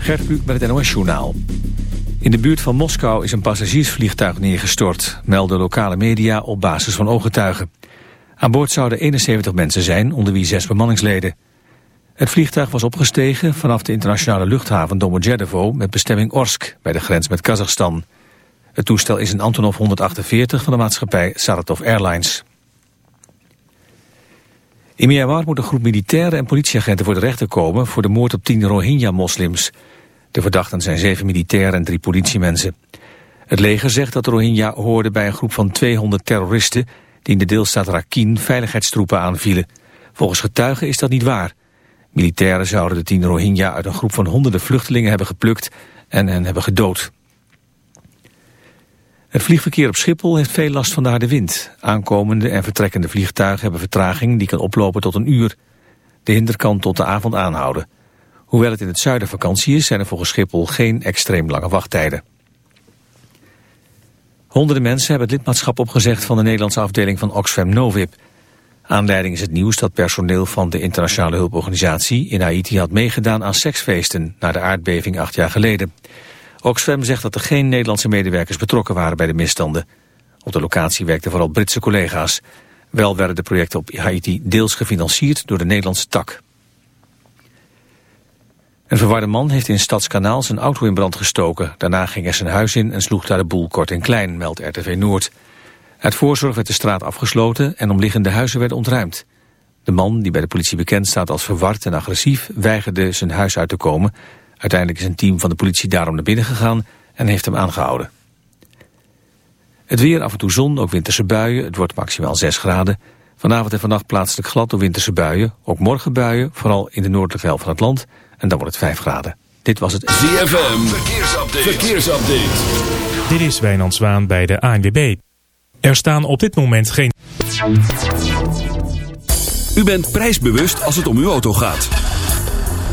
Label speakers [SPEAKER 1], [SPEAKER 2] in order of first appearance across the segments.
[SPEAKER 1] Gert Kluk met het NOS Journaal. In de buurt van Moskou is een passagiersvliegtuig neergestort... melden lokale media op basis van ooggetuigen. Aan boord zouden 71 mensen zijn, onder wie zes bemanningsleden. Het vliegtuig was opgestegen vanaf de internationale luchthaven Domodedovo... met bestemming Orsk, bij de grens met Kazachstan. Het toestel is een Antonov 148 van de maatschappij Saratov Airlines. In Myanmar moet een groep militairen en politieagenten voor de rechter komen... voor de moord op tien Rohingya-moslims... De verdachten zijn zeven militairen en drie politiemensen. Het leger zegt dat de Rohingya hoorden bij een groep van 200 terroristen... die in de deelstaat Rakhine veiligheidstroepen aanvielen. Volgens getuigen is dat niet waar. Militairen zouden de tien Rohingya uit een groep van honderden vluchtelingen hebben geplukt... en hen hebben gedood. Het vliegverkeer op Schiphol heeft veel last van de harde wind. Aankomende en vertrekkende vliegtuigen hebben vertraging die kan oplopen tot een uur. De hinder kan tot de avond aanhouden. Hoewel het in het zuiden vakantie is, zijn er volgens Schiphol geen extreem lange wachttijden. Honderden mensen hebben het lidmaatschap opgezegd van de Nederlandse afdeling van Oxfam Novib. Aanleiding is het nieuws dat personeel van de internationale hulporganisatie in Haiti had meegedaan aan seksfeesten na de aardbeving acht jaar geleden. Oxfam zegt dat er geen Nederlandse medewerkers betrokken waren bij de misstanden. Op de locatie werkten vooral Britse collega's. Wel werden de projecten op Haiti deels gefinancierd door de Nederlandse tak. Een verwarde man heeft in Stadskanaal zijn auto in brand gestoken. Daarna ging hij zijn huis in en sloeg daar de boel kort en klein, meldt RTV Noord. Uit voorzorg werd de straat afgesloten en omliggende huizen werden ontruimd. De man, die bij de politie bekend staat als verward en agressief, weigerde zijn huis uit te komen. Uiteindelijk is een team van de politie daarom naar binnen gegaan en heeft hem aangehouden. Het weer, af en toe zon, ook winterse buien. Het wordt maximaal 6 graden. Vanavond en vannacht plaatselijk glad door winterse buien. Ook morgen buien, vooral in de noordelijke helft van het land. En dan wordt het 5 graden. Dit was het
[SPEAKER 2] ZFM. Verkeersupdate. Verkeersupdate.
[SPEAKER 3] Dit is Wijnand Zwaan bij de ANWB. Er staan op dit moment geen...
[SPEAKER 2] U bent prijsbewust als het om uw auto gaat.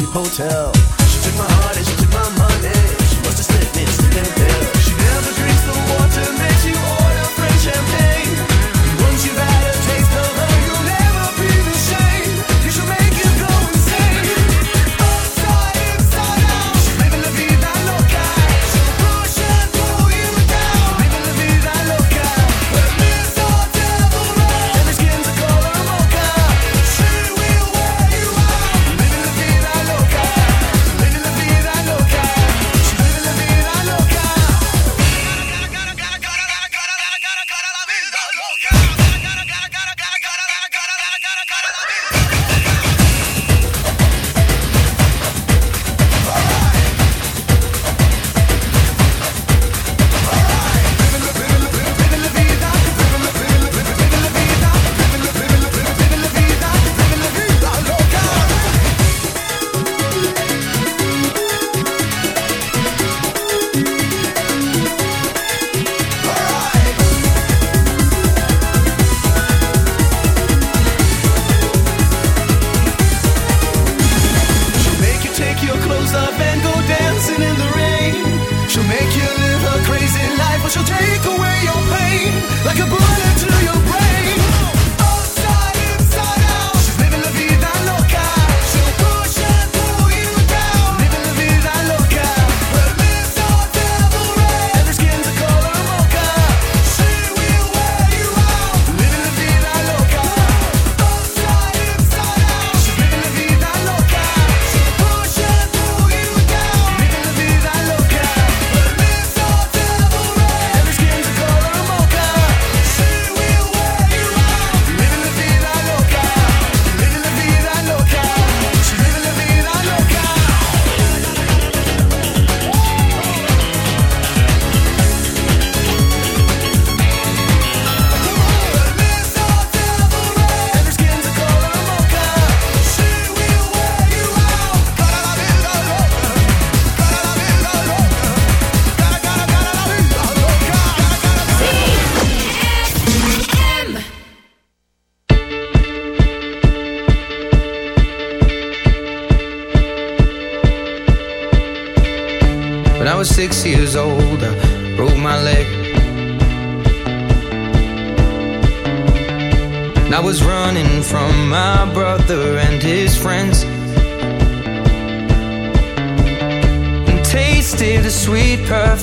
[SPEAKER 4] she
[SPEAKER 5] pulled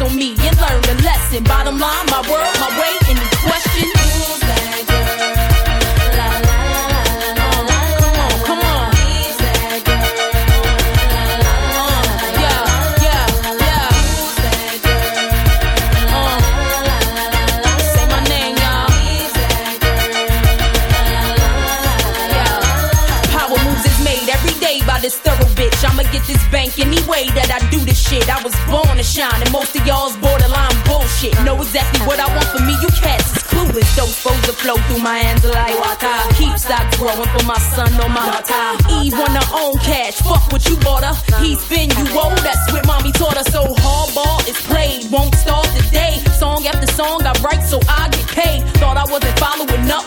[SPEAKER 6] on me and learn the lesson. Bottom line, my world, my way, any question? That girl? this thorough bitch. I'ma get this bank any way that I do this day by this thorough bitch.
[SPEAKER 7] shine, and most of y'all's borderline bullshit. Know exactly what I want for me, you cats is clueless. Those flows that flow through my hands like water. Keep stock growing for my son on my water. Eve want her own cash, fuck what you bought her. He spin you old, that's what mommy taught her. So hardball is played, won't start today. Song after song I write so I get paid. Thought I wasn't following up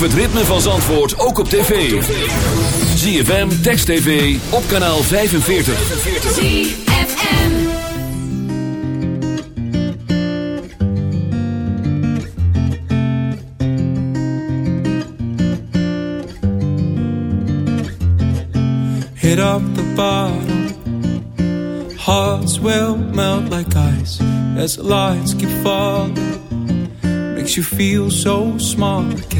[SPEAKER 2] Beleef het ritme van Zandvoort ook op tv. ZFM, Text TV, op kanaal 45.
[SPEAKER 8] ZFM.
[SPEAKER 9] hit up the bottom. Hearts will melt like ice as the lights keep falling. Makes you feel so small again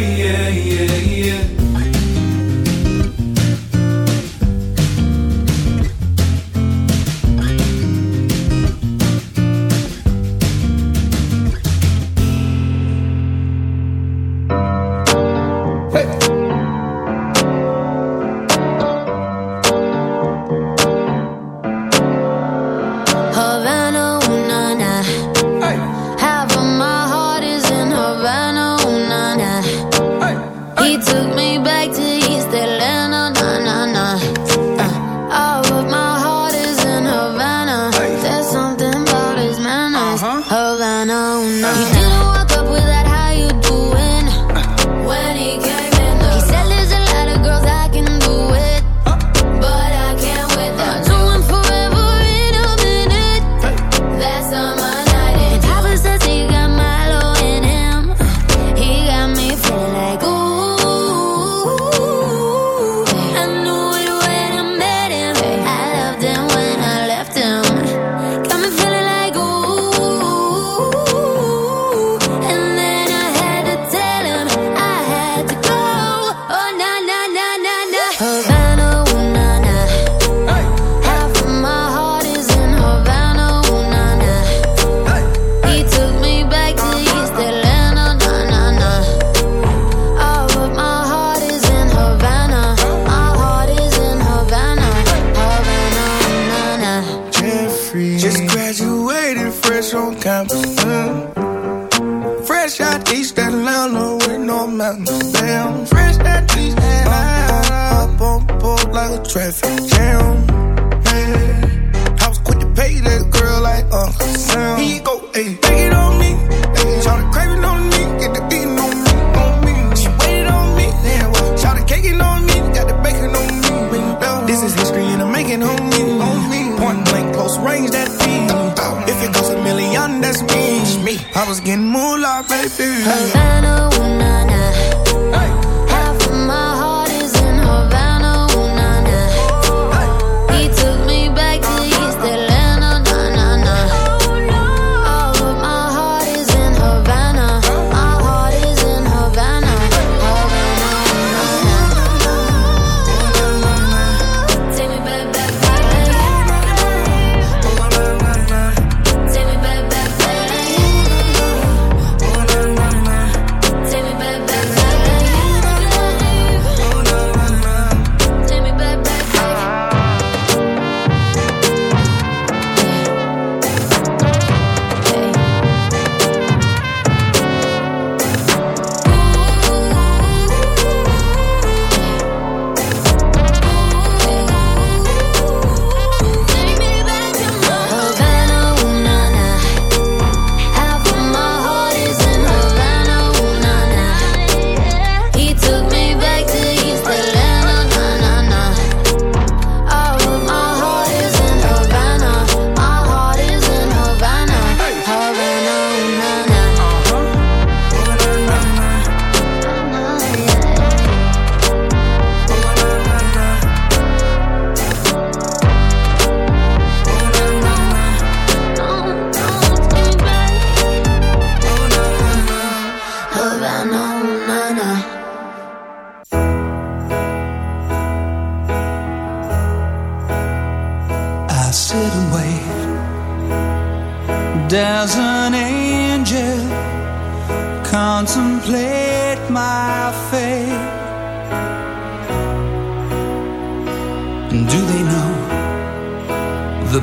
[SPEAKER 5] yeah, yeah. down. Yeah.
[SPEAKER 8] I
[SPEAKER 10] was quick to pay that girl like Uncle Sam. He go, hey, take it on me. Hey. Shout the craving on me, get the beating on me, on me. She waited on me, yeah. Well, shout the caking on me, got the bacon on me. This is history and I'm making on me, on me. Point blank, close range, that beat. If it goes a million, that's me. me. I was getting moolah, baby.
[SPEAKER 8] Havana,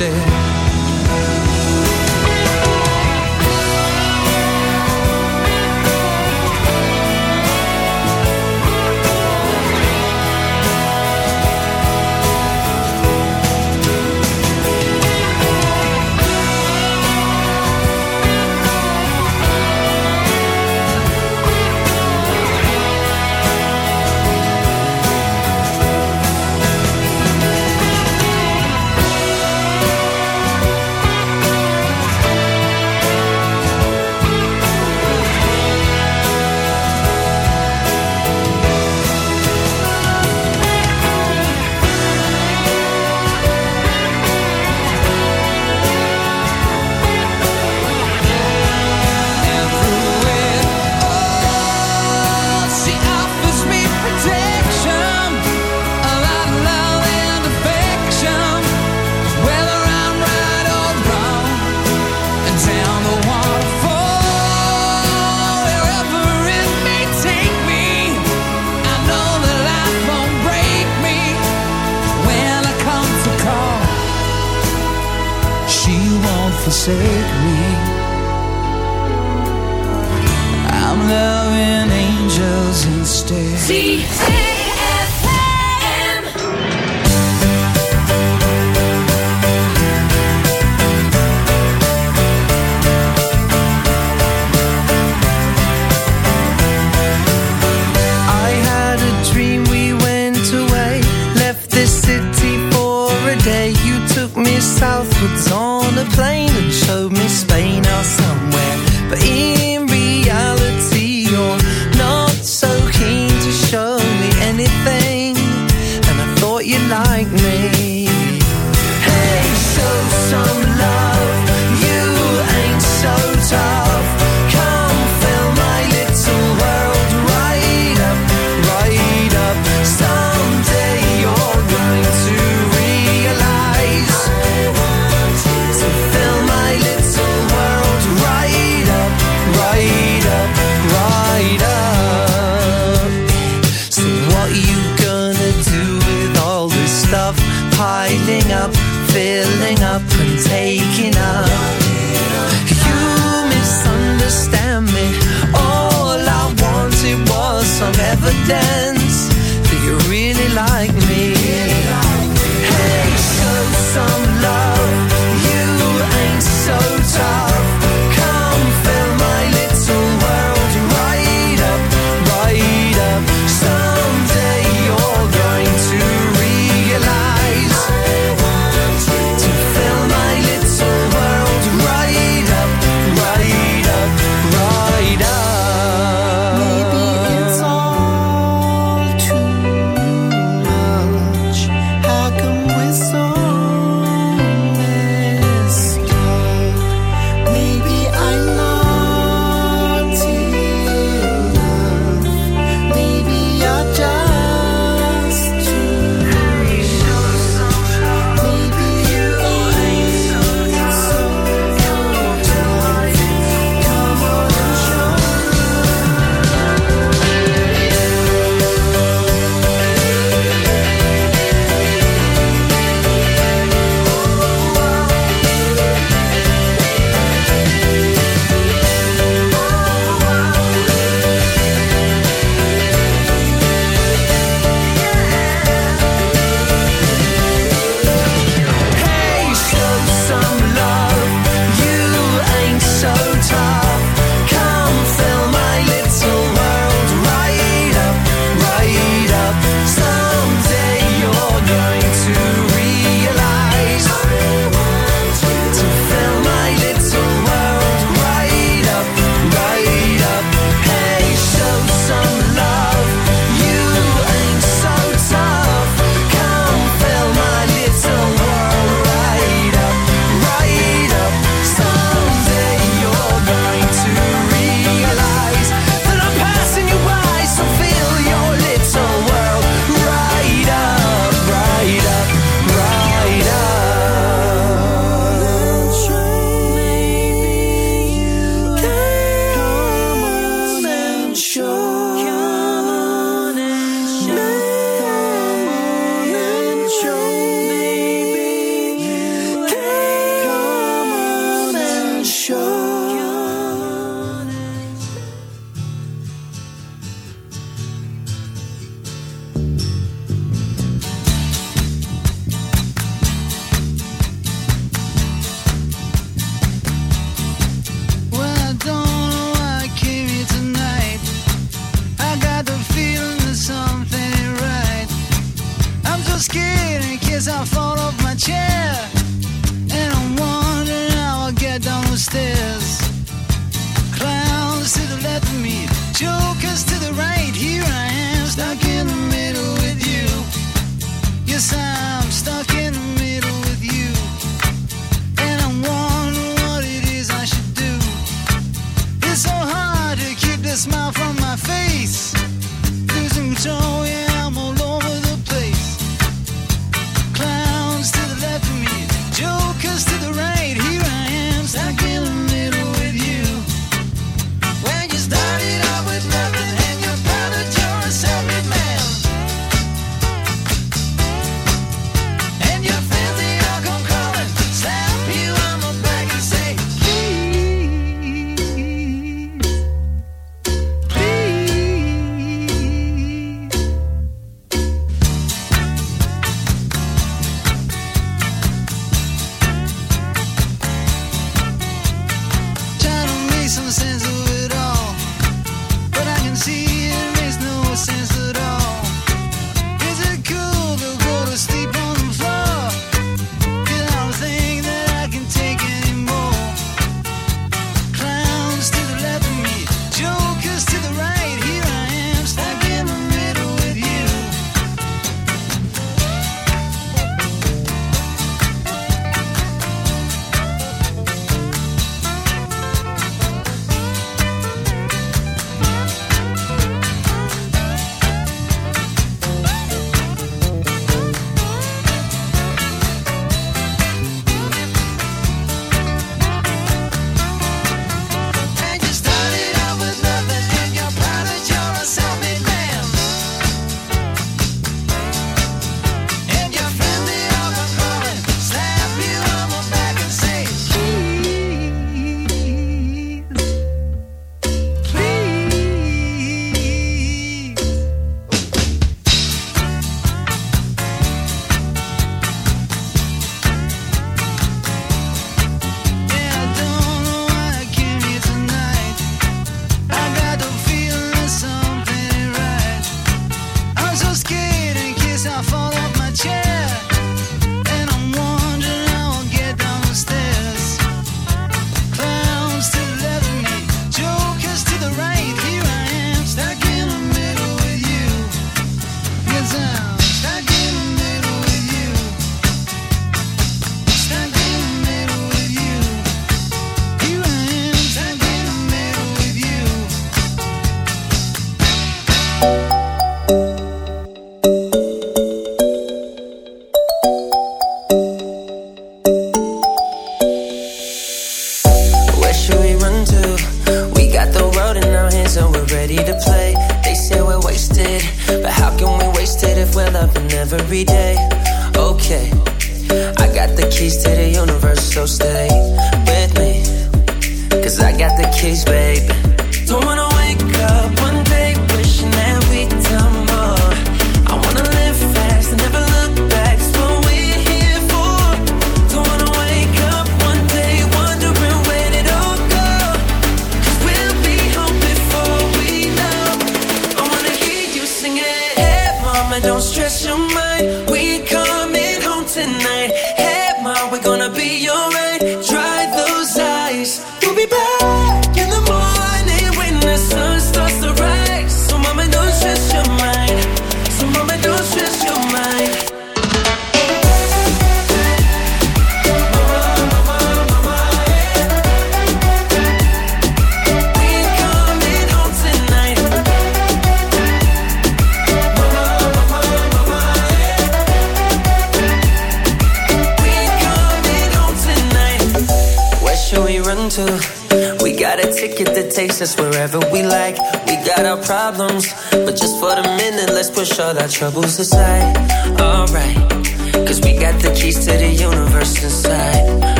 [SPEAKER 5] instead